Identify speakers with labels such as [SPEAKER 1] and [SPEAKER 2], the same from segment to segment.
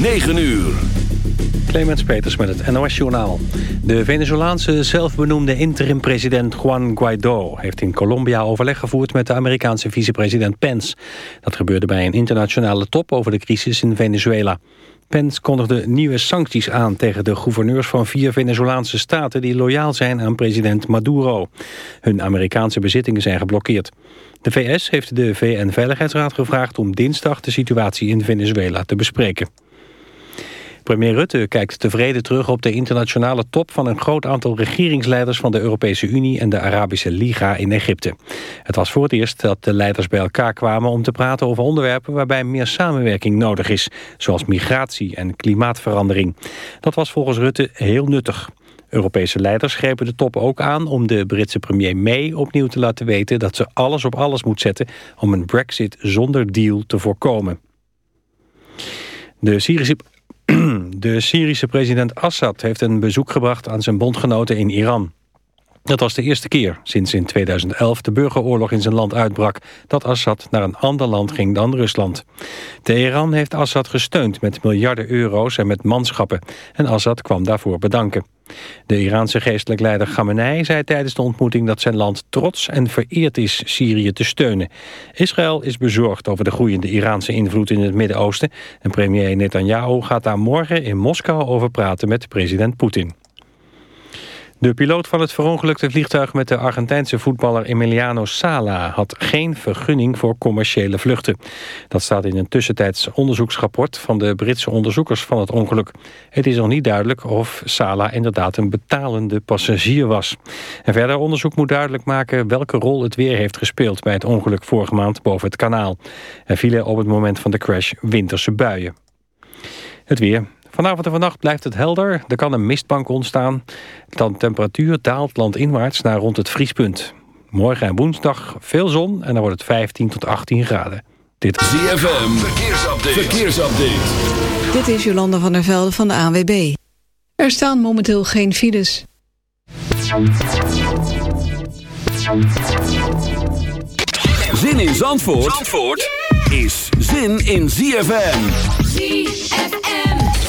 [SPEAKER 1] 9 uur.
[SPEAKER 2] Clemens Peters met het NOS-journaal. De Venezolaanse zelfbenoemde interim-president Juan Guaido... heeft in Colombia overleg gevoerd met de Amerikaanse vicepresident Pence. Dat gebeurde bij een internationale top over de crisis in Venezuela. Pence kondigde nieuwe sancties aan tegen de gouverneurs van vier Venezolaanse staten... die loyaal zijn aan president Maduro. Hun Amerikaanse bezittingen zijn geblokkeerd. De VS heeft de VN-veiligheidsraad gevraagd om dinsdag de situatie in Venezuela te bespreken. Premier Rutte kijkt tevreden terug op de internationale top van een groot aantal regeringsleiders van de Europese Unie en de Arabische Liga in Egypte. Het was voor het eerst dat de leiders bij elkaar kwamen om te praten over onderwerpen waarbij meer samenwerking nodig is, zoals migratie en klimaatverandering. Dat was volgens Rutte heel nuttig. Europese leiders grepen de top ook aan om de Britse premier May opnieuw te laten weten dat ze alles op alles moet zetten om een brexit zonder deal te voorkomen. De Syrische de Syrische president Assad heeft een bezoek gebracht aan zijn bondgenoten in Iran. Dat was de eerste keer sinds in 2011 de burgeroorlog in zijn land uitbrak... dat Assad naar een ander land ging dan Rusland. Teheran heeft Assad gesteund met miljarden euro's en met manschappen. En Assad kwam daarvoor bedanken. De Iraanse geestelijk leider Khamenei zei tijdens de ontmoeting dat zijn land trots en vereerd is Syrië te steunen. Israël is bezorgd over de groeiende Iraanse invloed in het Midden-Oosten en premier Netanyahu gaat daar morgen in Moskou over praten met president Poetin. De piloot van het verongelukte vliegtuig met de Argentijnse voetballer Emiliano Sala had geen vergunning voor commerciële vluchten. Dat staat in een tussentijds onderzoeksrapport van de Britse onderzoekers van het ongeluk. Het is nog niet duidelijk of Sala inderdaad een betalende passagier was. En verder onderzoek moet duidelijk maken welke rol het weer heeft gespeeld bij het ongeluk vorige maand boven het kanaal. Er vielen op het moment van de crash winterse buien. Het weer. Vanavond en vannacht blijft het helder. Er kan een mistbank ontstaan. De temperatuur daalt landinwaarts naar rond het vriespunt. Morgen en woensdag veel zon en dan wordt het 15 tot 18 graden.
[SPEAKER 1] Dit is ZFM. Verkeersupdate. Verkeersupdate.
[SPEAKER 3] Dit is Jolanda van der Velde van de ANWB. Er staan momenteel geen files.
[SPEAKER 1] Zin in Zandvoort, Zandvoort is zin in ZFM.
[SPEAKER 4] ZFM.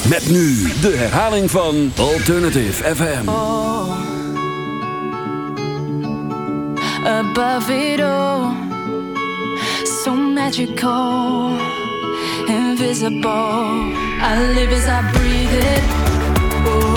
[SPEAKER 1] Met nu de herhaling van Alternative FM.
[SPEAKER 4] Oh, above it all, so magical, invisible. I live as I breathe it.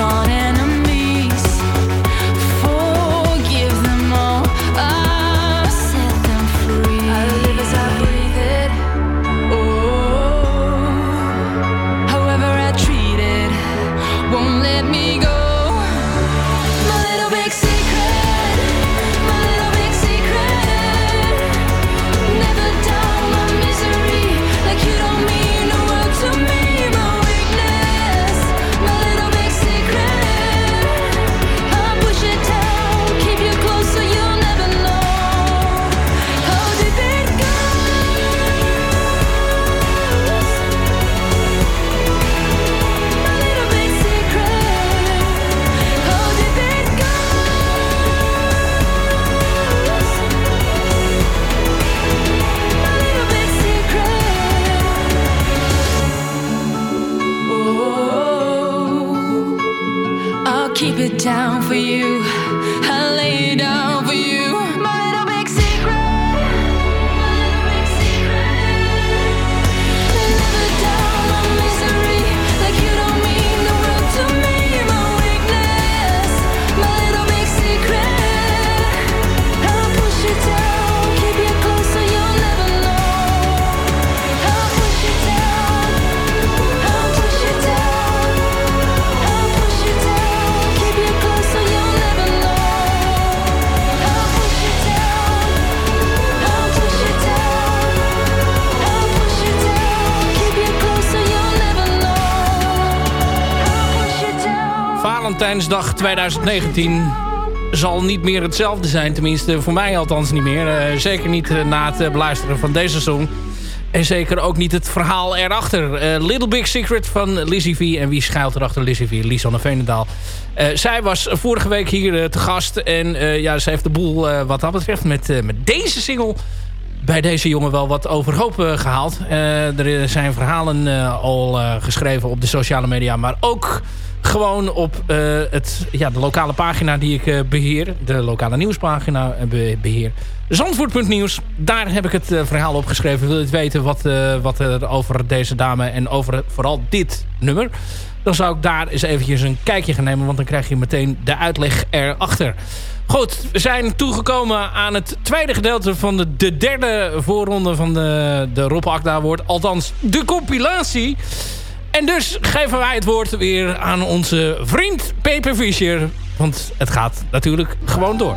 [SPEAKER 4] Gone
[SPEAKER 5] Valentijnsdag 2019 zal niet meer hetzelfde zijn. Tenminste, voor mij althans niet meer. Uh, zeker niet uh, na het uh, beluisteren van deze song. En zeker ook niet het verhaal erachter. Little Big Secret van Lizzie V. En wie schuilt erachter Lizzie V? Lisanne Veenendaal. zij was vorige week hier te gast. En ja, ze heeft de boel wat dat betreft met, met deze single... bij deze jongen wel wat overhoop gehaald. er zijn verhalen al geschreven op de sociale media. Maar ook gewoon op uh, het, ja, de lokale pagina die ik uh, beheer. De lokale nieuwspagina be beheer. Zandvoort.nieuws. Daar heb ik het verhaal opgeschreven. Wil je het weten wat, wat er over deze dame en over vooral dit nummer. Dan zou ik daar eens eventjes een kijkje gaan nemen. Want dan krijg je meteen de uitleg erachter. Goed, we zijn toegekomen aan het tweede gedeelte van de, de derde voorronde van de, de Rob Akda. Althans, de compilatie. En dus geven wij het woord weer aan onze vriend Peper Fischer. Want het gaat natuurlijk gewoon door.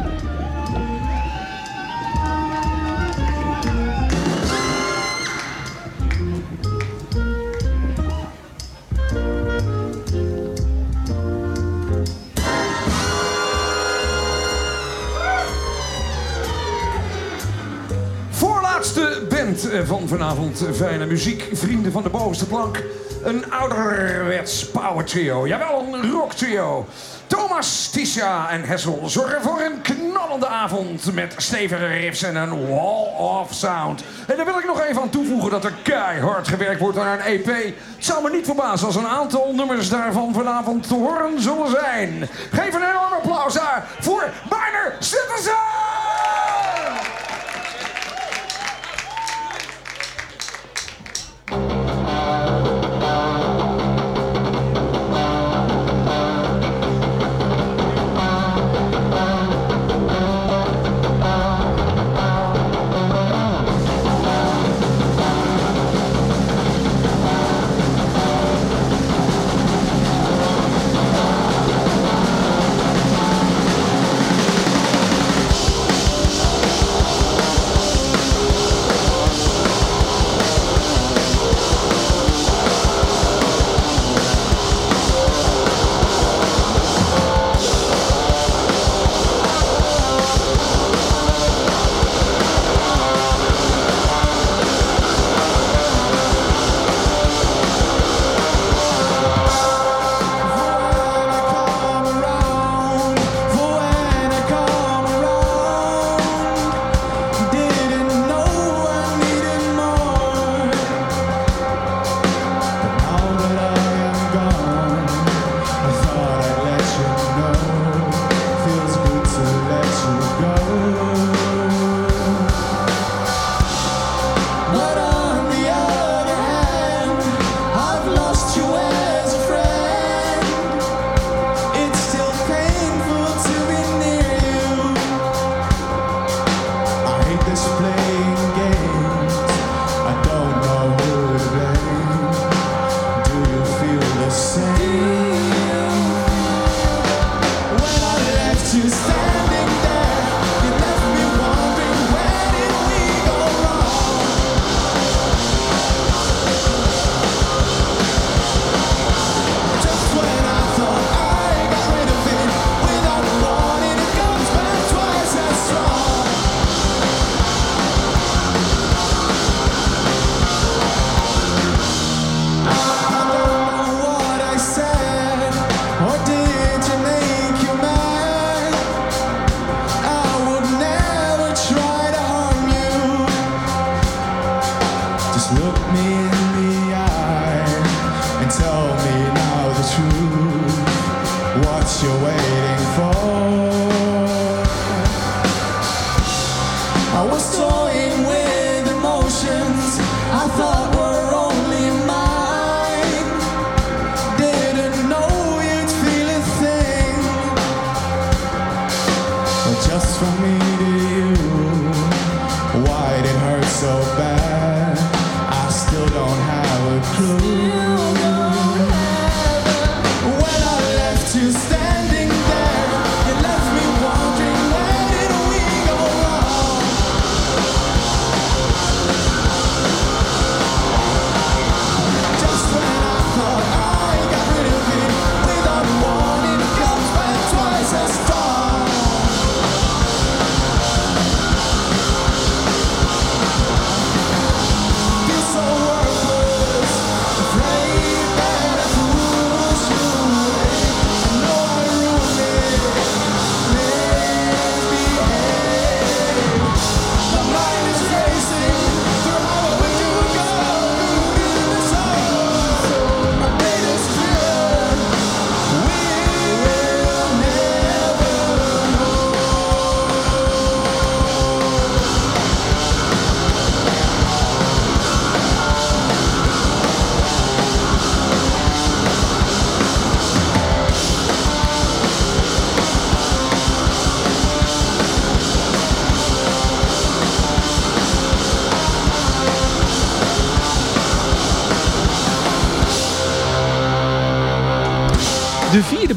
[SPEAKER 6] Voorlaatste band van vanavond. Fijne muziek, vrienden van de bovenste plank. Een ouderwets power trio. Jawel, een rock trio. Thomas, Tisha en Hessel zorgen voor een knallende avond met stevige riffs en een wall of sound. En daar wil ik nog even aan toevoegen dat er keihard gewerkt wordt aan een EP. Het zou me niet verbazen als een aantal nummers daarvan vanavond te horen zullen zijn. Geef een enorm applaus daar voor Minor Citizen!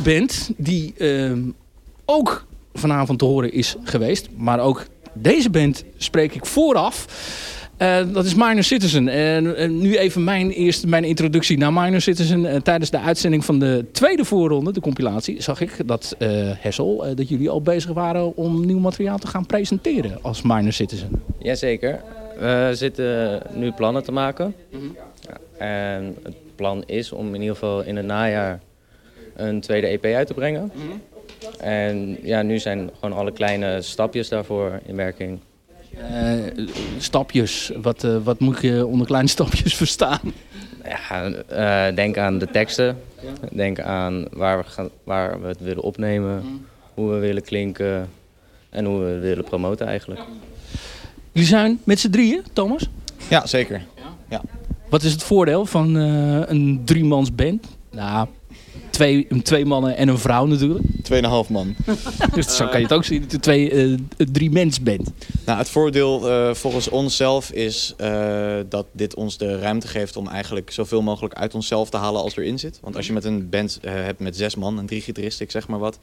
[SPEAKER 5] Band die ehm, ook vanavond te horen is geweest. Maar ook deze band spreek ik vooraf. Eh, dat is Minor Citizen. En nu even mijn, eerste, mijn introductie naar Minor Citizen. Eh, tijdens de uitzending van de tweede voorronde, de compilatie, zag ik dat eh Hessel, dat jullie al bezig waren om nieuw materiaal te gaan presenteren als Minor Citizen.
[SPEAKER 7] Jazeker. We zitten nu plannen te maken. Ja, En het plan is om in ieder geval in het najaar een tweede EP uit te brengen. En ja, nu zijn gewoon alle kleine stapjes daarvoor in werking.
[SPEAKER 5] Eh, stapjes, wat, eh, wat moet je onder kleine stapjes verstaan?
[SPEAKER 7] Ja, eh, denk aan de teksten. Denk aan waar we, gaan, waar we het willen opnemen. Hoe we willen klinken. En hoe we willen promoten eigenlijk.
[SPEAKER 5] Jullie zijn met z'n drieën, Thomas?
[SPEAKER 8] Ja, zeker.
[SPEAKER 5] Wat is het voordeel van eh, een driemans band? Nou, twee, twee mannen en een vrouw natuurlijk.
[SPEAKER 8] Tweeënhalf man.
[SPEAKER 5] Dus zo kan je het ook zien, dat je twee, eh, een drie-mens bent.
[SPEAKER 8] Nou, het voordeel eh, volgens onszelf is eh, dat dit ons de ruimte geeft om eigenlijk zoveel mogelijk uit onszelf te halen als erin zit. Want als je met een band hebt met zes man en drie gitaristen, ik zeg maar wat,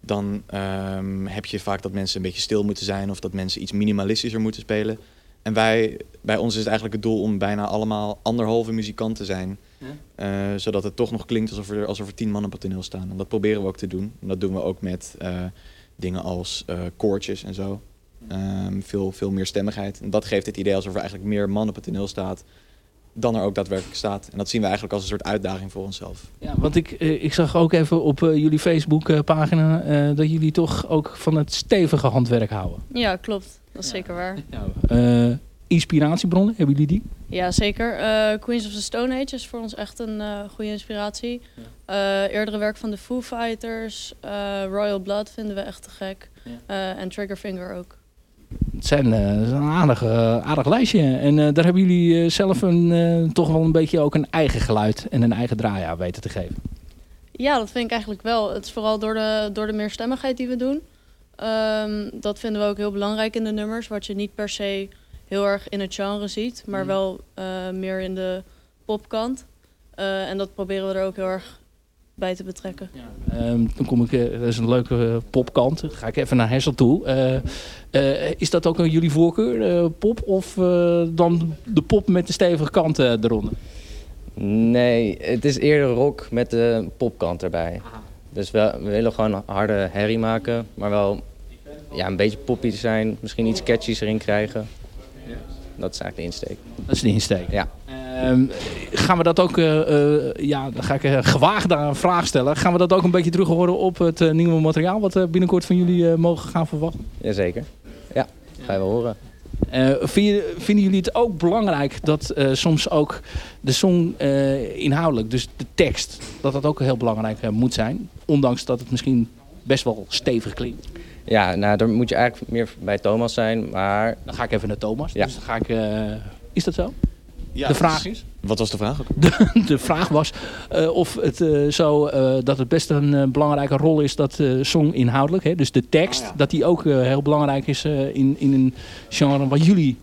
[SPEAKER 8] dan ehm, heb je vaak dat mensen een beetje stil moeten zijn of dat mensen iets minimalistischer moeten spelen. En wij, bij ons is het eigenlijk het doel om bijna allemaal anderhalve muzikant te zijn. Eh, zodat het toch nog klinkt alsof er, alsof er tien man op het toneel staan. En dat proberen we ook te doen. En dat doen we ook met eh, dingen als eh koortjes en zo. Ehm, veel, veel meer stemmigheid. En dat geeft het idee alsof er eigenlijk meer man op het toneel staat dan er ook daadwerkelijk staat. En dat zien we eigenlijk als een soort uitdaging voor onszelf.
[SPEAKER 5] Ja, want ik, eh, ik zag ook even op eh, jullie Facebook-pagina eh, dat jullie toch ook van het stevige handwerk houden.
[SPEAKER 9] Ja, klopt. Dat is zeker waar.
[SPEAKER 5] Eh, inspiratiebronnen, hebben jullie die?
[SPEAKER 9] Ja, zeker. Eh, Queens of the Stone Age is voor ons echt een eh, goede inspiratie. Eh, eerdere werk van de Foo Fighters, eh, Royal Blood vinden we echt te gek. Eh, en Triggerfinger ook.
[SPEAKER 5] Het zijn, eh, een aardig, eh, aardig lijstje. En eh, daar hebben jullie zelf een, toch wel een beetje ook een eigen geluid en een eigen draai aan weten te geven.
[SPEAKER 9] Ja, dat vind ik eigenlijk wel. Het is vooral door de, door de meerstemmigheid die we doen. Ehm, dat vinden we ook heel belangrijk in de nummers. Wat je niet per se heel erg in het genre ziet, maar
[SPEAKER 5] Mhm.
[SPEAKER 9] wel meer in de popkant. En dat proberen we er ook heel erg bij te betrekken.
[SPEAKER 5] Ehm, dan kom ik, eh, dat is een leuke eh, popkant. Dan ga ik even naar Hessel toe. Eh, eh, is dat ook een jullie voorkeur, eh, pop? Of eh, dan de pop met de stevige kant eronder?
[SPEAKER 7] Nee, het is eerder rock met de popkant erbij. Dus we, we willen gewoon harde herrie maken, maar wel ja, een beetje poppy zijn. Misschien iets catchies erin krijgen. Dat is eigenlijk de insteek.
[SPEAKER 5] Dat is de insteek.
[SPEAKER 7] Ja.
[SPEAKER 5] Ehm, gaan we dat ook, eh, eh, ja, dan ga ik uh, gewaagd daar een vraag stellen. Gaan we dat ook een beetje terug horen op het eh, nieuwe materiaal wat eh, binnenkort van jullie eh, mogen gaan verwachten?
[SPEAKER 7] Jazeker. Ja, ga je wel horen.
[SPEAKER 5] Eh, vind je- vinden jullie het ook belangrijk dat eh, soms ook de song eh, inhoudelijk, dus de tekst, dat dat ook heel belangrijk eh, moet zijn? Ondanks dat het misschien best wel stevig klinkt.
[SPEAKER 7] Ja, nou, daar moet je eigenlijk meer bij Thomas zijn, maar...
[SPEAKER 5] Dan ga ik even naar Thomas.
[SPEAKER 7] Ja.
[SPEAKER 5] Dus dan ga ik, eh, is dat zo?
[SPEAKER 8] Ja,
[SPEAKER 5] de vraag is?
[SPEAKER 8] Wat was de vraag ook?
[SPEAKER 5] De, de vraag was eh, of het eh, zo eh, dat het best een belangrijke rol is dat eh song inhoudelijk, hè, dus de tekst,
[SPEAKER 8] Ah, ja.
[SPEAKER 5] dat die ook heel belangrijk is eh, in, in een genre wat jullie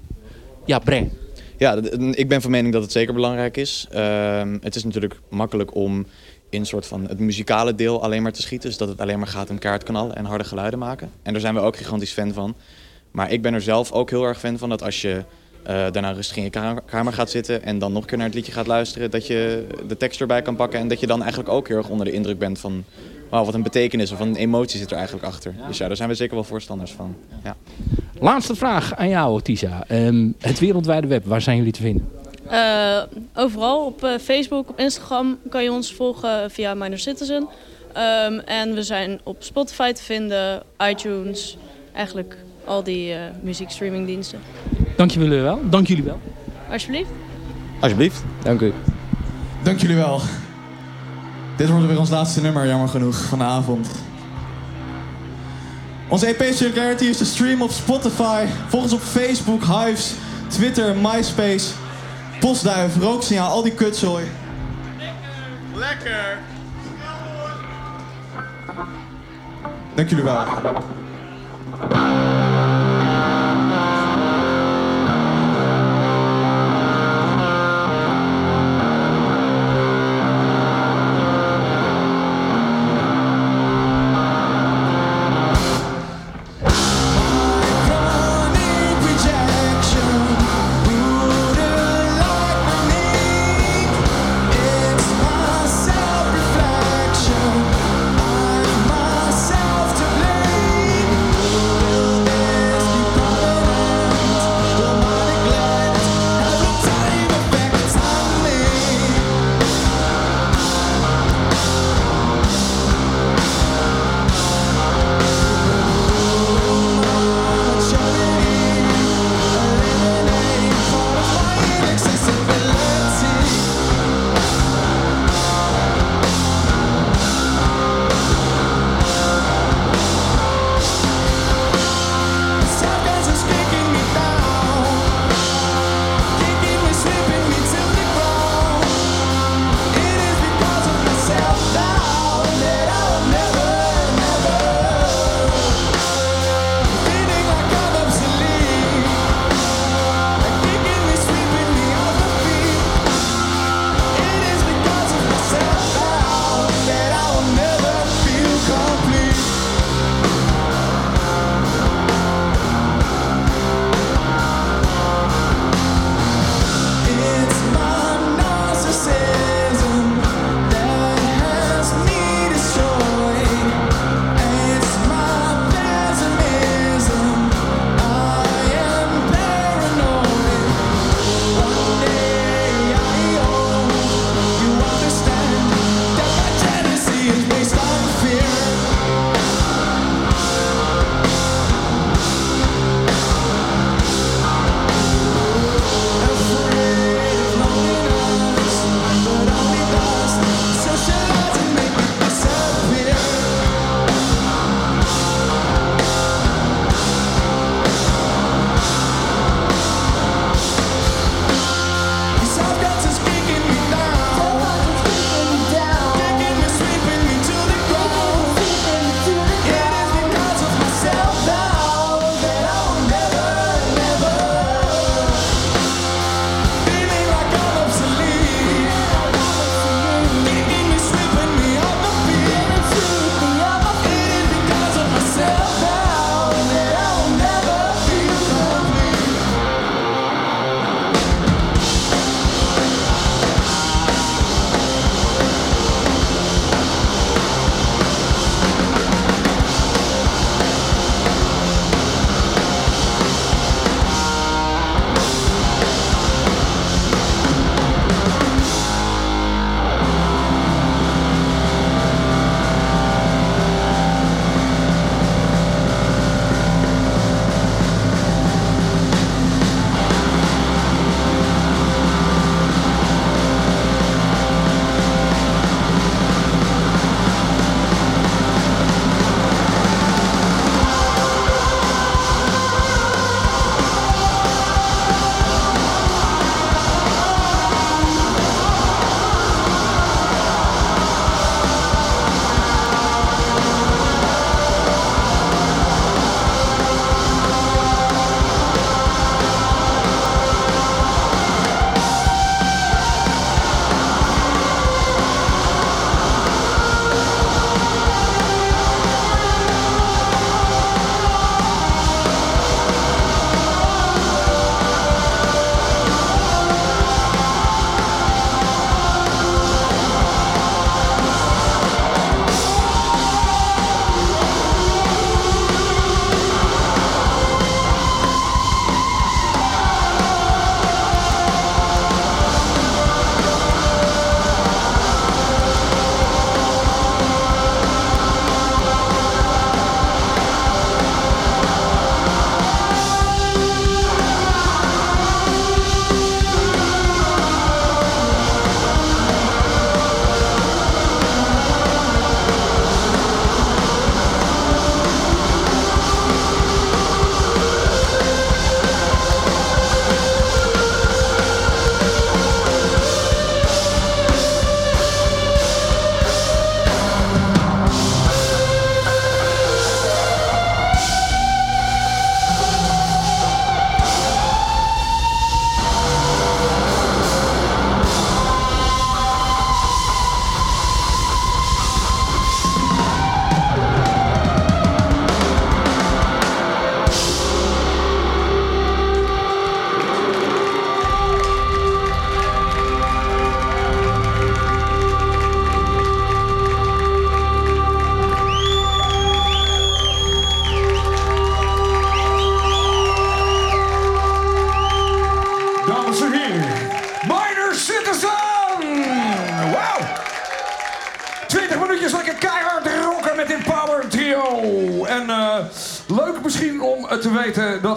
[SPEAKER 5] ja, brengen.
[SPEAKER 8] Ja, ik ben van mening dat het zeker belangrijk is. Ehm, het is natuurlijk makkelijk om in soort van het muzikale deel alleen maar te schieten. Dus dat het alleen maar gaat om kaartknallen en harde geluiden maken. En daar zijn we ook gigantisch fan van. Maar ik ben er zelf ook heel erg fan van dat als je eh, daarna rustig in je kamer, gaat zitten en dan nog een keer naar het liedje gaat luisteren, dat je de tekst erbij kan pakken en dat je dan eigenlijk ook heel erg onder de indruk bent van wauw, wat een betekenis of een emotie zit er eigenlijk achter. Dus ja, daar zijn we zeker wel voorstanders van. Ja.
[SPEAKER 5] Laatste vraag aan jou, Tisha. Ehm, het wereldwijde web, waar zijn jullie te vinden?
[SPEAKER 9] Eh, overal op eh, Facebook, op Instagram kan je ons volgen via Minor Citizen. Ehm, en we zijn op Spotify te vinden, iTunes, eigenlijk al die eh muziekstreamingdiensten.
[SPEAKER 5] Dank jullie wel. Dank jullie wel.
[SPEAKER 9] Alsjeblieft.
[SPEAKER 8] Alsjeblieft.
[SPEAKER 7] Dank u.
[SPEAKER 10] Dank jullie wel. Dit wordt weer ons laatste nummer, jammer genoeg, van de avond. Onze EP Circularity is te streamen op Spotify. Volg ons op Facebook, Hives, Twitter, MySpace, Postduif, Rooksignaal, al die kutzooi. Lekker! Dank jullie wel.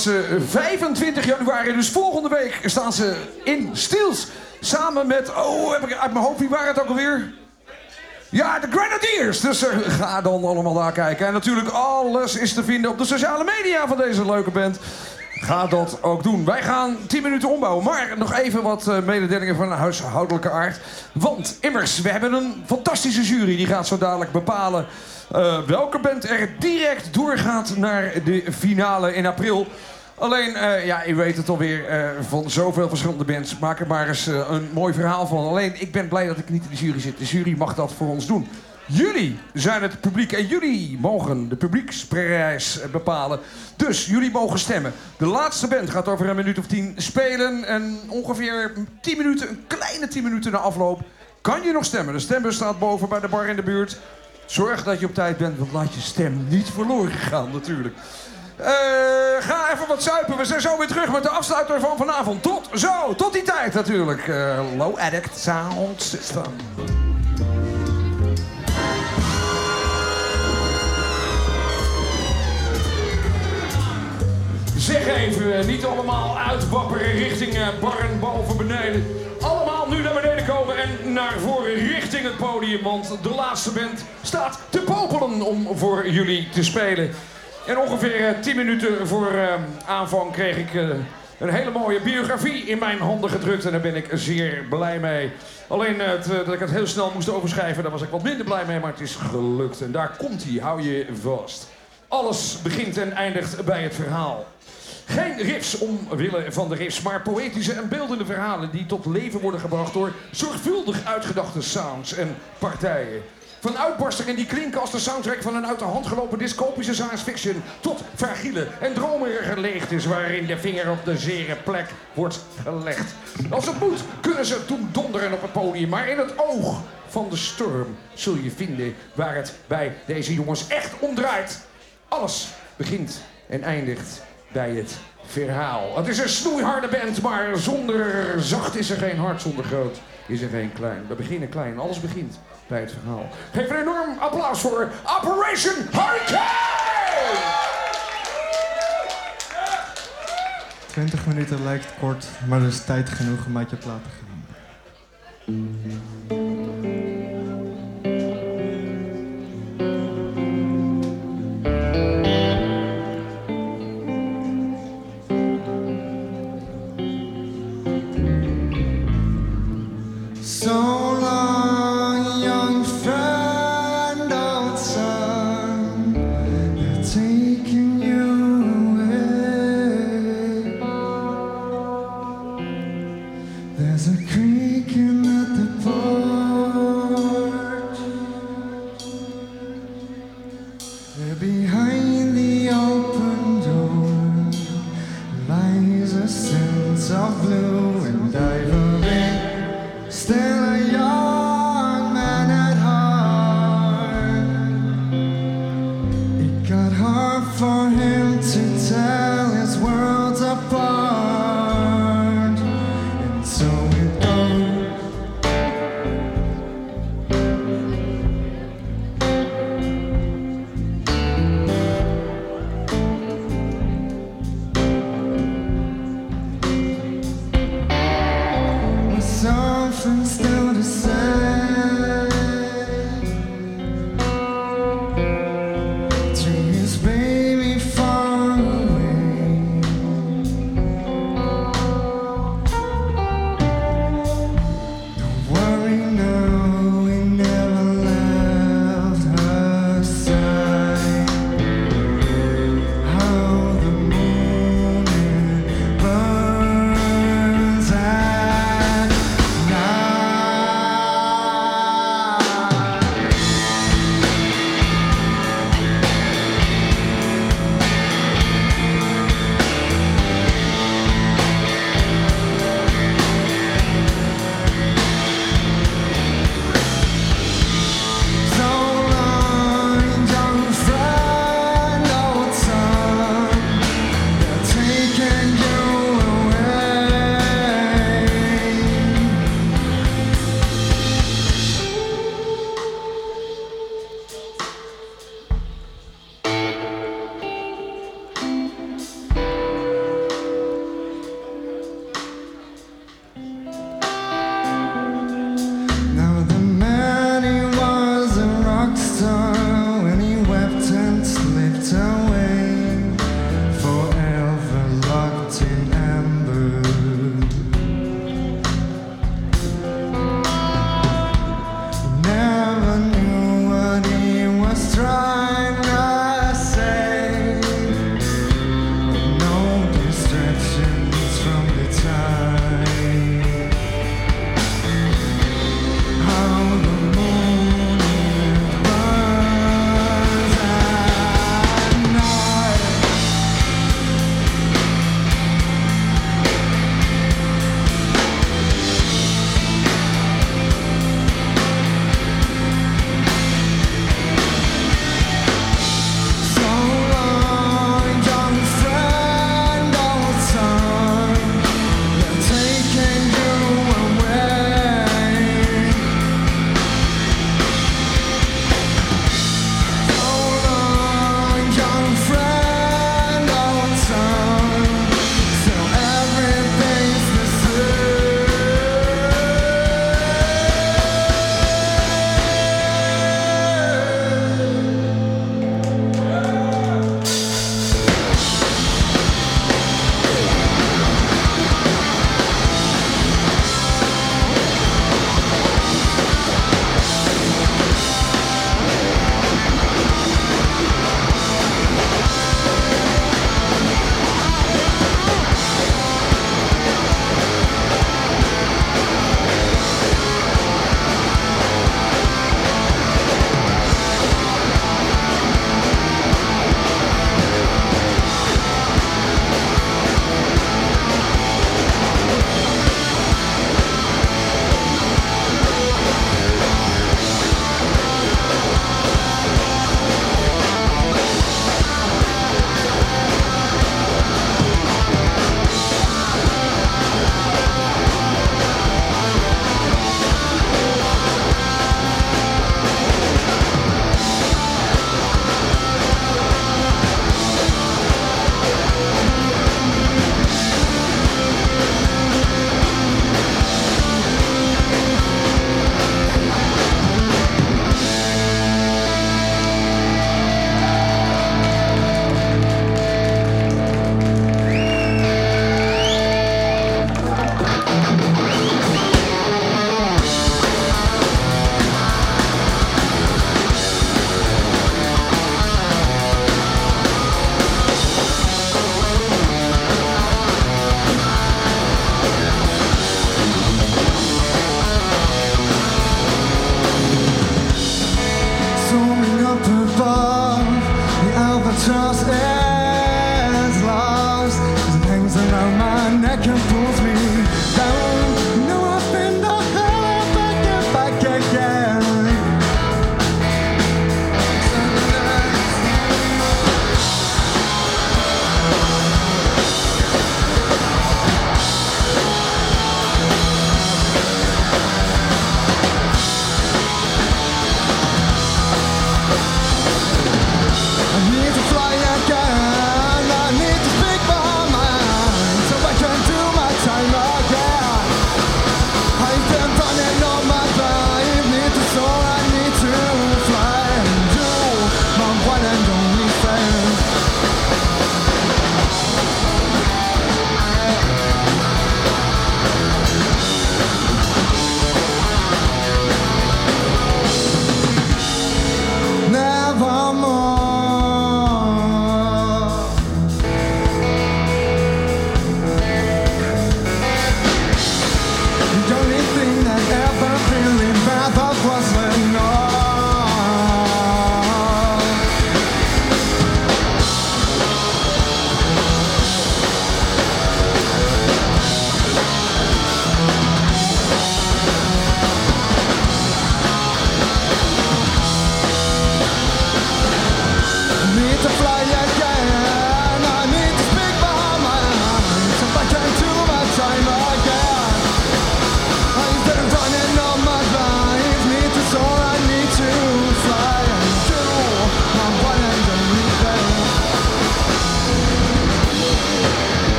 [SPEAKER 11] Ze 25 januari, dus volgende week, staan ze in Stiels. Samen met, oh, heb ik uit mijn hoofd, wie waren het ook alweer? Ja, de Grenadiers. Dus eh, ga dan allemaal daar kijken. En natuurlijk alles is te vinden op de sociale media van deze leuke band. Ga dat ook doen. Wij gaan 10 minuten ombouwen. Maar nog even wat eh, mededelingen van huishoudelijke aard. Want immers, we hebben een fantastische jury. Die gaat zo dadelijk bepalen eh, welke band er direct doorgaat naar de finale in april. Alleen, eh, ja, u weet het alweer eh van zoveel verschillende bands. Maak er maar eens een mooi verhaal van. Alleen, ik ben blij dat ik niet in de jury zit. De jury mag dat voor ons doen. Jullie zijn het publiek en jullie mogen de publieksprijs bepalen. Dus jullie mogen stemmen. De laatste band gaat over een minuut of tien spelen. En ongeveer 10 minuten, een kleine 10 minuten na afloop, kan je nog stemmen. De stembus staat boven bij de bar in de buurt. Zorg dat je op tijd bent, want laat je stem niet verloren gaan natuurlijk. Eh, ga even wat zuipen. We zijn zo weer terug met de afsluiter van vanavond. Tot zo, tot die tijd natuurlijk. Eh, low Addict Sound System. Zeg even, eh, niet allemaal uitwapperen richting eh, barren boven beneden. Allemaal nu naar beneden komen en naar voren richting het podium. Want de laatste band staat te popelen om voor jullie te spelen. En ongeveer eh, 10 minuten voor eh, aanvang kreeg ik eh, een hele mooie biografie in mijn handen gedrukt. En daar ben ik zeer blij mee. Alleen eh, eh, dat ik het heel snel moest overschrijven, daar was ik wat minder blij mee. Maar het is gelukt. En daar komt hij, hou je vast. Alles begint en eindigt bij het verhaal. Geen riffs omwille van de riffs, maar poëtische en beeldende verhalen die tot leven worden gebracht door zorgvuldig uitgedachte sounds en partijen. Van uitbarstingen die klinken als de soundtrack van een uit de hand gelopen dystopische science fiction tot fragiele en dromerige leegtes waarin de vinger op de zere plek wordt gelegd. Als het moet kunnen ze toen donderen op het podium, maar in het oog van de storm zul je vinden waar het bij deze jongens echt om draait. Alles begint en eindigt bij het verhaal. Het is een snoeiharde band, maar zonder zacht is er geen hart, zonder groot is er geen klein. We beginnen klein, alles begint bij het verhaal. Geef een enorm applaus voor Operation Hurricane!
[SPEAKER 10] 20 minuten lijkt kort, maar er is tijd genoeg om uit je plaat te gaan.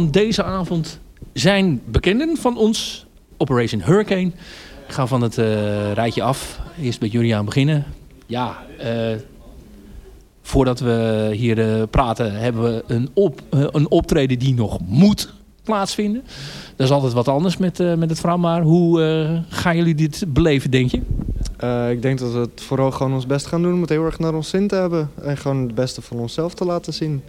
[SPEAKER 5] Van deze avond zijn bekenden van ons. Operation Hurricane. Ik ga van het eh, rijtje af. Eerst met Juliaan beginnen. Ja, eh, voordat we hier eh, praten hebben we een, op, een optreden die nog moet plaatsvinden. Dat is altijd wat anders met, met het verhaal. Maar hoe gaan jullie dit beleven, denk je?
[SPEAKER 12] Ik denk dat we het vooral gewoon ons best gaan doen om het heel erg naar ons zin te hebben. En gewoon het beste van onszelf te laten zien.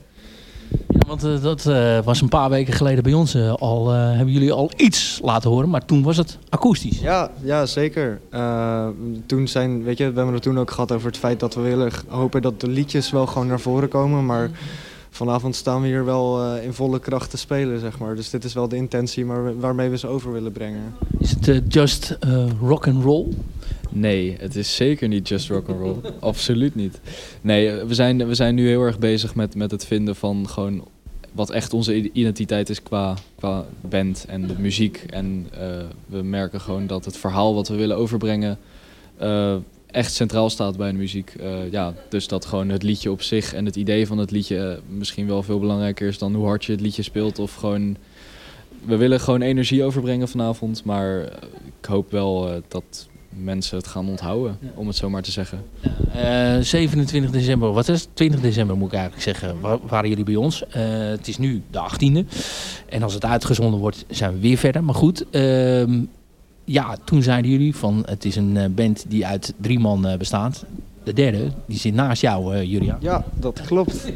[SPEAKER 5] Want eh, dat eh, was een paar weken geleden bij ons eh, al. eh, hebben jullie al iets laten horen, maar toen was het akoestisch.
[SPEAKER 12] Ja, ja zeker. Eh, toen zijn, weet je, we hebben het toen ook gehad over het feit dat we willen hopen dat de liedjes wel gewoon naar voren komen. Maar vanavond staan we hier wel eh, in volle kracht te spelen, zeg maar. Dus dit is wel de intentie maar waarmee we ze over willen brengen.
[SPEAKER 5] Is het just eh, rock and roll?
[SPEAKER 13] Nee, het is zeker niet just rock and roll. Absoluut niet. Nee, we zijn, we zijn nu heel erg bezig met, met het vinden van gewoon wat echt onze identiteit is qua, qua band en de muziek. En eh, we merken gewoon dat het verhaal wat we willen overbrengen eh, echt centraal staat bij de muziek. Eh, ja, dus dat gewoon het liedje op zich en het idee van het liedje misschien wel veel belangrijker is dan hoe hard je het liedje speelt. Of gewoon, we willen gewoon energie overbrengen vanavond. Maar ik hoop wel dat mensen het gaan onthouden, om het zo maar te zeggen.
[SPEAKER 5] Eh, 27 december, wat is het? 20 december moet ik eigenlijk zeggen, wa- waren jullie bij ons. Eh, het is nu de 18e. En als het uitgezonden wordt, zijn we weer verder. Maar goed, ehm, ja, toen zeiden jullie van het is een eh, band die uit drie man eh, bestaat. De derde, die zit naast jou, eh Julia.
[SPEAKER 12] Ja, dat klopt.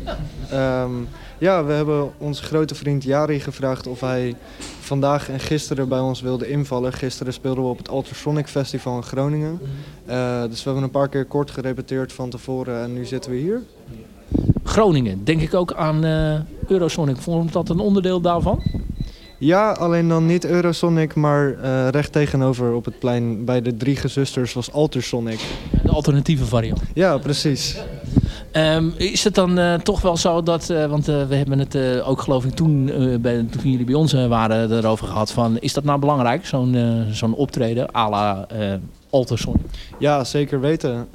[SPEAKER 12] Ehm, ja, we hebben onze grote vriend Jari gevraagd of hij vandaag en gisteren bij ons wilde invallen. Gisteren speelden we op het Ultrasonic Festival in Groningen. Eh, dus we hebben een paar keer kort gerepeteerd van tevoren en nu zitten we hier.
[SPEAKER 5] Groningen, denk ik ook aan eh, Eurosonic. Vormt dat een onderdeel daarvan?
[SPEAKER 12] Ja, alleen dan niet Eurosonic, maar eh, recht tegenover op het plein bij de drie gezusters was Ultrasonic.
[SPEAKER 5] De alternatieve variant.
[SPEAKER 12] Ja, precies.
[SPEAKER 5] Ehm, is het dan eh, toch wel zo dat, eh, want eh, we hebben het ook geloof ik toen, bij, toen jullie bij ons waren erover gehad van, is dat nou belangrijk, zo'n zo'n optreden à la Alterson?
[SPEAKER 12] Ja, zeker weten.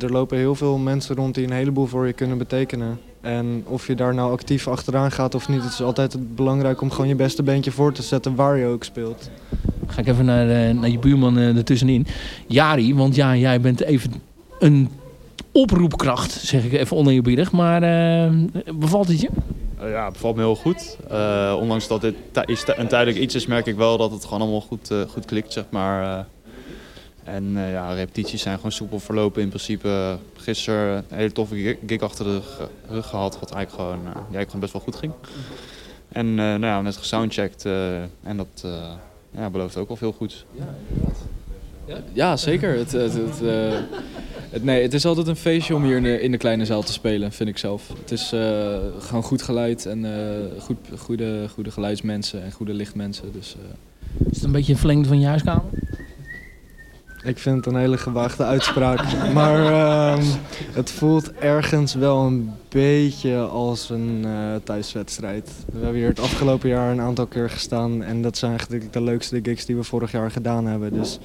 [SPEAKER 12] Er lopen heel veel mensen rond die een heleboel voor je kunnen betekenen. En of je daar nou actief achteraan gaat of niet, het is altijd belangrijk om gewoon je beste beentje voor te zetten waar je ook speelt.
[SPEAKER 5] Ga ik even naar, naar je buurman ertussenin. Jari, want ja, jij bent even een oproepkracht, zeg ik even oneerbiedig, maar eh, bevalt het je?
[SPEAKER 14] Eh, ja, het bevalt me heel goed. Eh, ondanks dat dit is- een tijdelijk iets is, merk ik wel dat het gewoon allemaal goed, eh, goed klikt, zeg maar. Eh, en eh, ja, repetities zijn gewoon soepel verlopen in principe. Gisteren een hele toffe gig, achter de rug, gehad, wat eigenlijk gewoon, ja, eigenlijk gewoon best wel goed ging. En eh, nou ja, net gesoundcheckt eh, en dat eh, ja, belooft ook wel veel goeds.
[SPEAKER 13] Ja, zeker. Het, het, het, eh, het, nee, het is altijd een feestje om hier in de, in de kleine zaal te spelen, vind ik zelf. Het is eh, gewoon goed geluid en eh, goed, goede, goede geluidsmensen en goede lichtmensen. Dus, eh,
[SPEAKER 5] Is het een beetje een verlengde van je huiskamer?
[SPEAKER 12] Ik vind het een hele gewaagde uitspraak. maar ehm, het voelt ergens wel een beetje als een eh, thuiswedstrijd. We hebben hier het afgelopen jaar een aantal keer gestaan. En dat zijn eigenlijk de leukste gigs die we vorig jaar gedaan hebben. Dus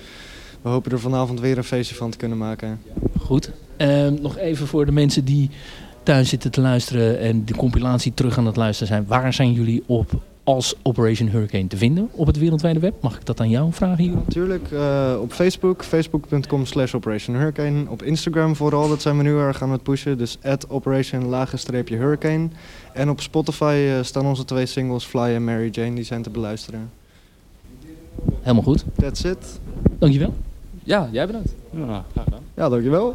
[SPEAKER 12] we hopen er vanavond weer een feestje van te kunnen maken.
[SPEAKER 5] Goed. Ehm, nog even voor de mensen die thuis zitten te luisteren en de compilatie terug aan het luisteren zijn. Waar zijn jullie op als Operation Hurricane te vinden op het wereldwijde web? Mag ik dat aan jou vragen hier?
[SPEAKER 12] Natuurlijk eh, op Facebook, facebook.com slash Operation Hurricane. Op Instagram vooral, dat zijn we nu erg aan het pushen. Dus at Operation Hurricane. En op Spotify eh, staan onze twee singles Fly en Mary Jane, die zijn te beluisteren.
[SPEAKER 5] Helemaal goed.
[SPEAKER 12] That's it.
[SPEAKER 5] Dankjewel.
[SPEAKER 13] Ja, jij bedankt.
[SPEAKER 14] Ja, graag gedaan.
[SPEAKER 12] Ja, dankjewel.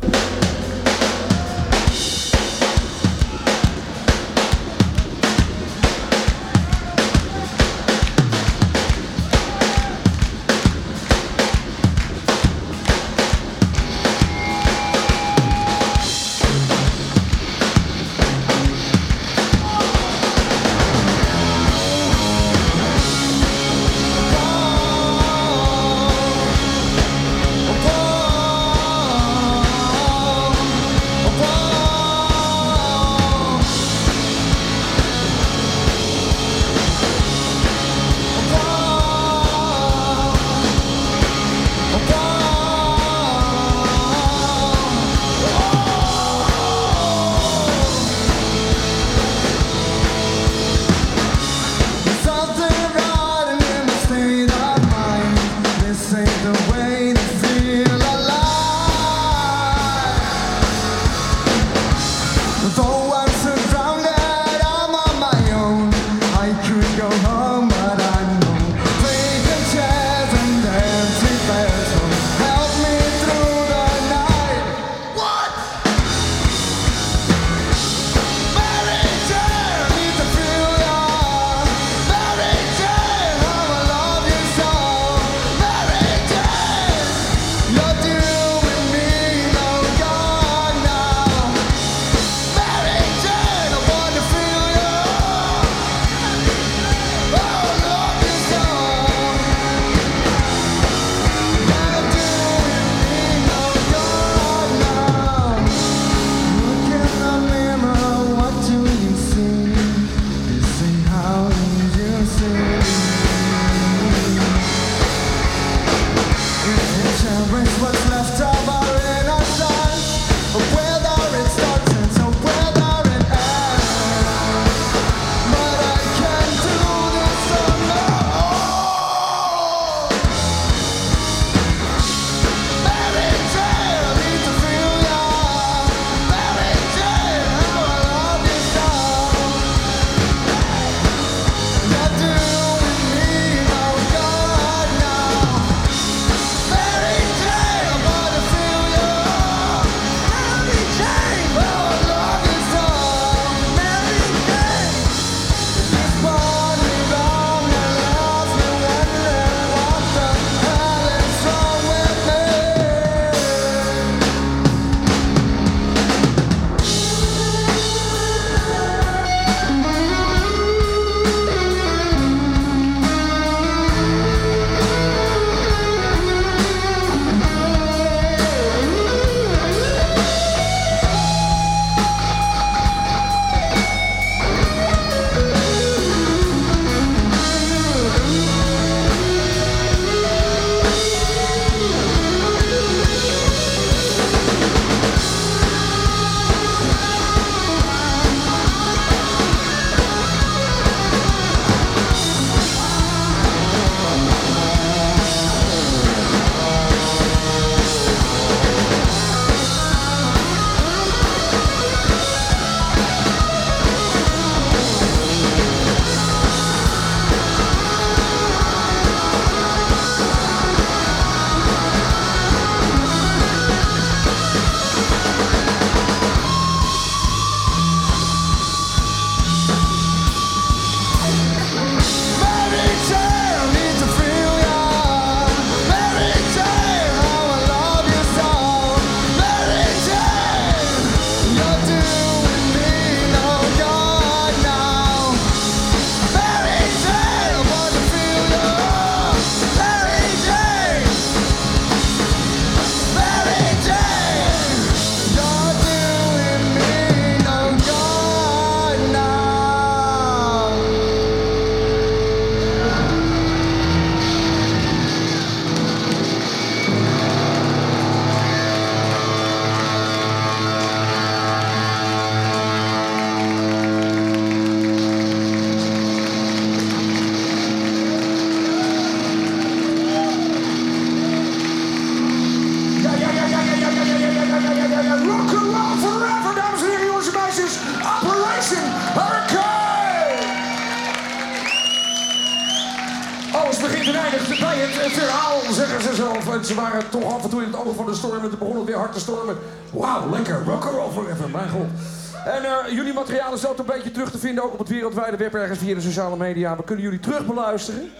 [SPEAKER 11] Vinden. Ook op het wereldwijde web ergens via de sociale media. We kunnen jullie terug beluisteren.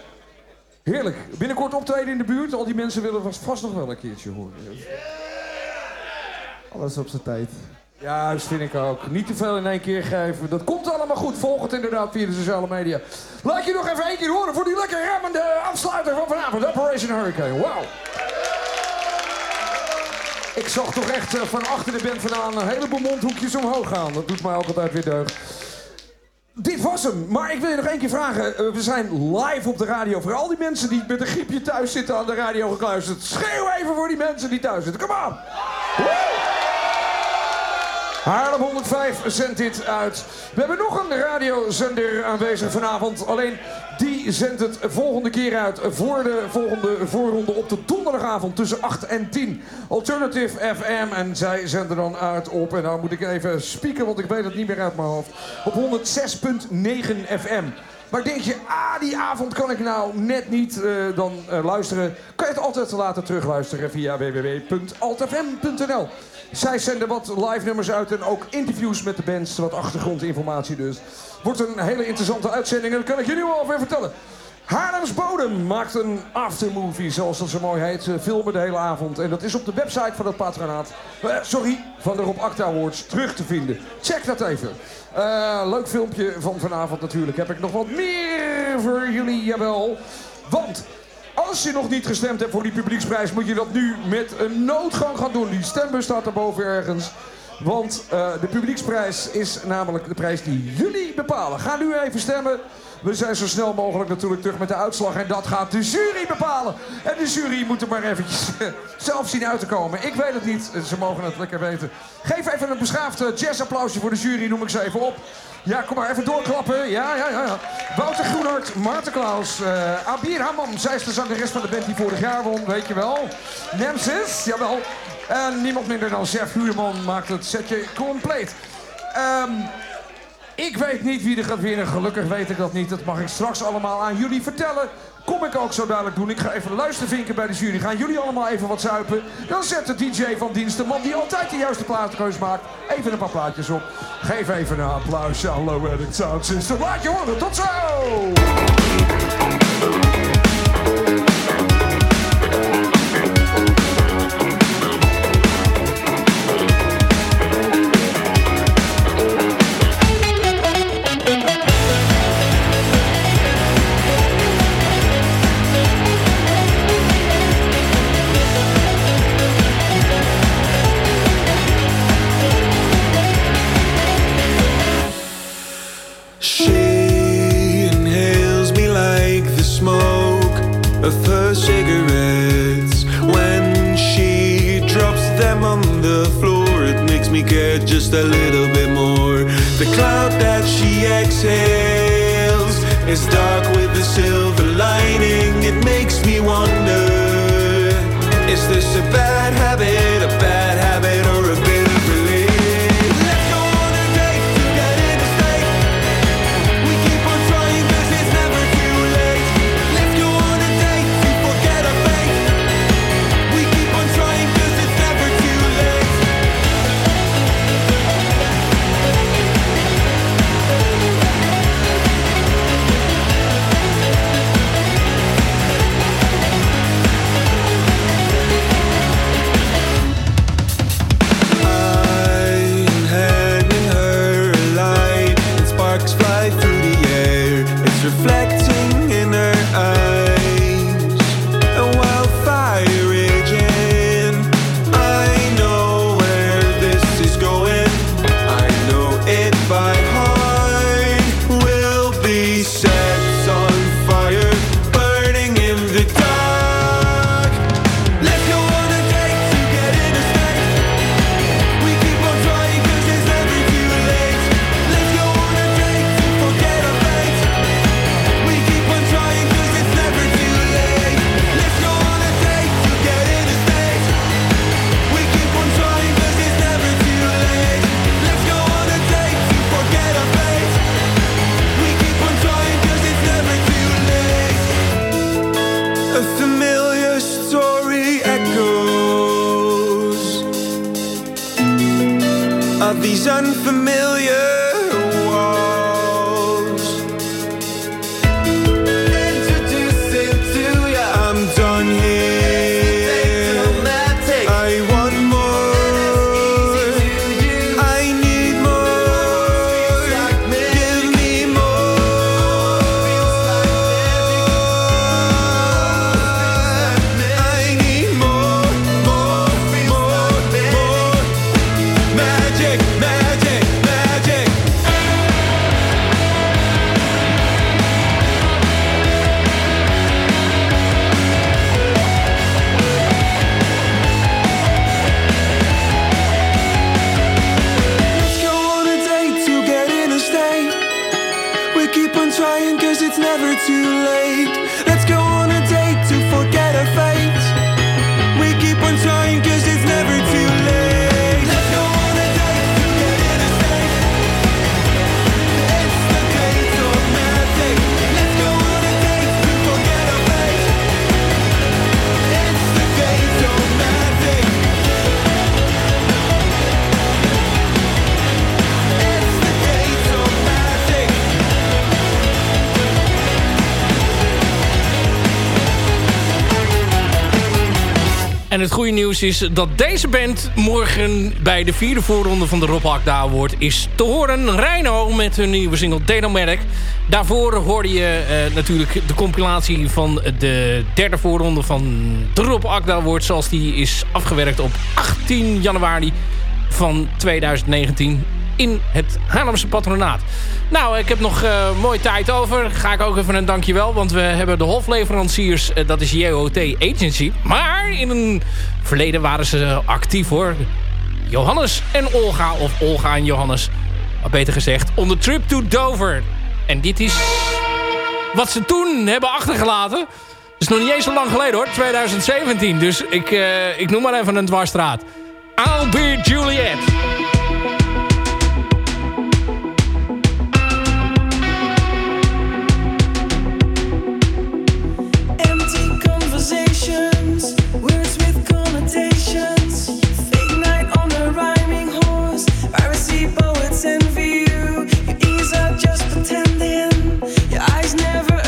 [SPEAKER 11] Heerlijk. Binnenkort optreden in de buurt. Al die mensen willen vast, nog wel een keertje horen.
[SPEAKER 15] Alles op zijn tijd.
[SPEAKER 11] Juist, vind ik ook. Niet te veel in één keer geven. Dat komt allemaal goed. Volg het inderdaad via de sociale media. Laat je nog even één keer horen voor die lekker remmende afsluiter van vanavond. Operation Hurricane. Wauw. Ik zag toch echt eh, van achter de band vandaan een heleboel mondhoekjes omhoog gaan. Dat doet mij ook altijd weer deugd. Was hem. Maar ik wil je nog één keer vragen. Eh, we zijn live op de radio. Voor al die mensen die met een griepje thuis zitten aan de radio gekluisterd. Schreeuw even voor die mensen die thuis zitten. Kom aan. Haarlem 105 zendt dit uit. We hebben nog een radiozender aanwezig vanavond. Alleen zendt het volgende keer uit voor de volgende voorronde op de donderdagavond tussen 8 en 10. Alternative FM en zij zenden dan uit op, en nou moet ik even spieken want ik weet het niet meer uit mijn hoofd, op 106.9 FM. Maar denk je, ah, die avond kan ik nou net niet eh, dan eh, luisteren. Kan je het altijd laten terugluisteren via www.altfm.nl. Zij zenden wat live nummers uit en ook interviews met de bands. Wat achtergrondinformatie dus. Wordt een hele interessante uitzending en dat kan ik jullie wel even vertellen. Haarlems Bodem maakt een aftermovie, zoals dat zo mooi heet. Ze filmen de hele avond. En dat is op de website van het patronaat. eh, sorry, van de Rob Acta Awards terug te vinden. Check dat even. Eh, leuk filmpje van vanavond natuurlijk. Heb ik nog wat meer voor jullie, jawel. Want als je nog niet gestemd hebt voor die publieksprijs, moet je dat nu met een noodgang gaan doen. Die stembus staat erboven ergens. Want eh, de publieksprijs is namelijk de prijs die jullie bepalen. Ga nu even stemmen. We zijn zo snel mogelijk natuurlijk terug met de uitslag. En dat gaat de jury bepalen. En de jury moet er maar eventjes zelf zien uit te komen. Ik weet het niet. Ze mogen het lekker weten. Geef even een beschaafd eh, jazzapplausje voor de jury. Noem ik ze even op. Ja, kom maar even doorklappen. Ja, ja, ja. Wouter Groenhart, Maarten Klaus, eh Abir Hammam. Zij is de zangeres van de band die vorig jaar won, weet je wel. Nemesis, jawel. En niemand minder dan Chef Huurman maakt het setje compleet. Ehm, ik weet niet wie er gaat winnen. Gelukkig weet ik dat niet. Dat mag ik straks allemaal aan jullie vertellen. Kom ik ook zo dadelijk doen. Ik ga even luistervinken bij de jury. Gaan jullie allemaal even wat zuipen? Dan zet de DJ van dienst, de man die altijd de juiste plaatkeus maakt, even een paar plaatjes op. Geef even een applausje aan Edit Sound System. Laat je horen. Tot zo!
[SPEAKER 16] Just a little bit more. The cloud that she exhales is dark
[SPEAKER 5] En het goede nieuws is dat deze band morgen bij de vierde voorronde van de Rob Hakda Award is te horen. Rhino met hun nieuwe single Denomerk. Daarvoor hoorde je eh, natuurlijk de compilatie van de derde voorronde van de Rob Hakda Award. Zoals die is afgewerkt op 18 januari van 2019 in het Haarlemse patronaat. Nou, ik heb nog eh mooi tijd over. Ga ik ook even een dankjewel. Want we hebben de hofleveranciers, eh, dat is JOT Agency. Maar in een verleden waren ze actief hoor. Johannes en Olga, of Olga en Johannes, beter gezegd, on the trip to Dover. En dit is wat ze toen hebben achtergelaten. Dat is nog niet eens zo lang geleden hoor, 2017. Dus ik, eh, ik noem maar even een dwarsstraat. I'll be Juliet.
[SPEAKER 15] Never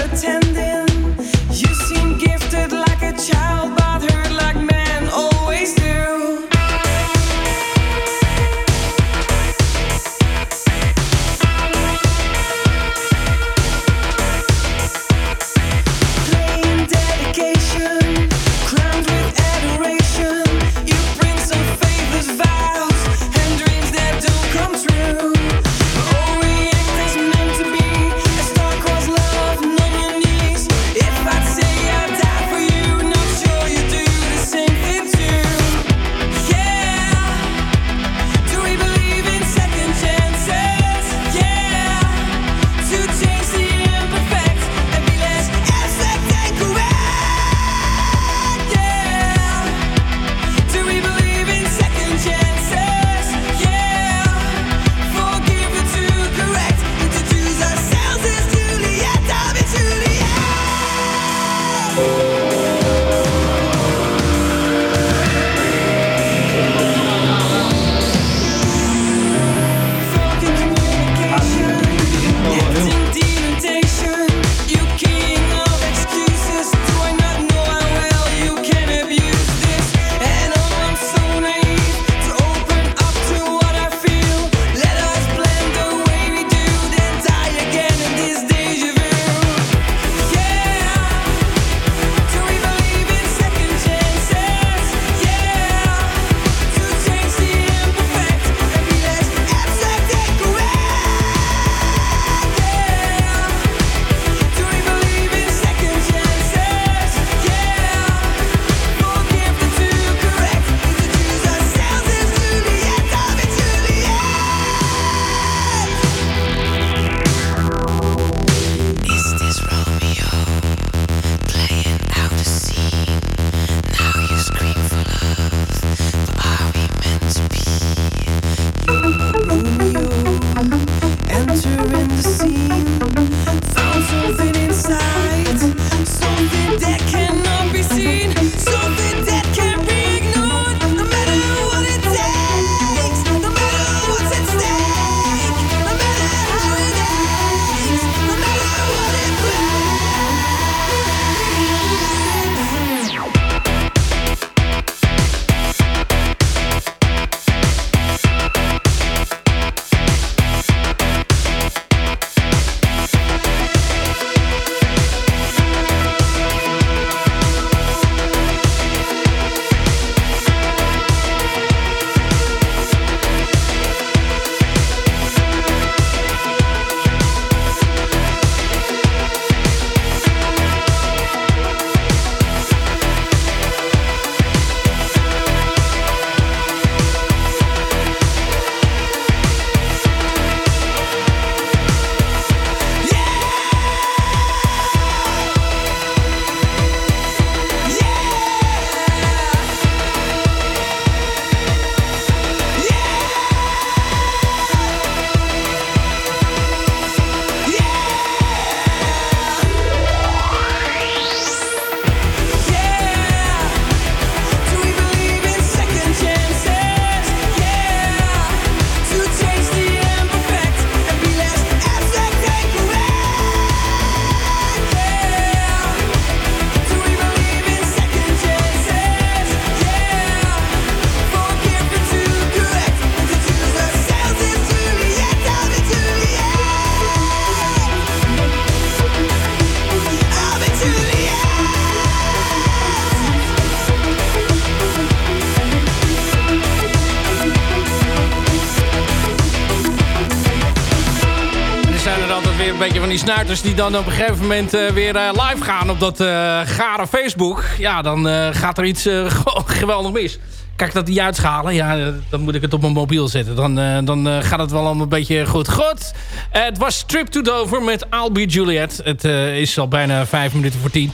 [SPEAKER 4] beetje van die snuiters die dan op een gegeven moment eh, weer eh, live gaan op dat eh gare Facebook. Ja, dan gaat er iets geweldig mis. Kijk dat die uitschalen, ja, dan moet ik het op mijn mobiel zetten. Dan, dan gaat het wel allemaal een beetje goed. Goed, het was Trip to Dover met I'll Juliet. Het is al bijna vijf minuten voor tien.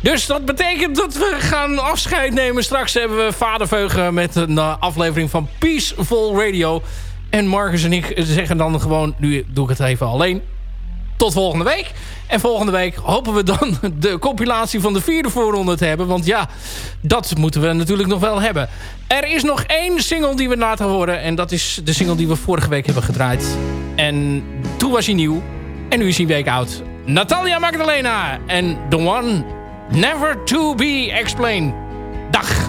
[SPEAKER 4] Dus dat betekent dat we gaan afscheid nemen. Straks hebben we Vader Veugen met een aflevering van Peaceful Radio. En Marcus en ik zeggen dan gewoon, nu doe ik het even alleen tot volgende week. En volgende week hopen we dan de compilatie van de vierde voorronde te hebben. Want ja, dat moeten we natuurlijk nog wel hebben. Er is nog één single die we laten horen. En dat is de single die we vorige week hebben gedraaid. En toen was hij nieuw. En nu is hij week oud. Natalia Magdalena. En The One Never To Be Explained. Dag.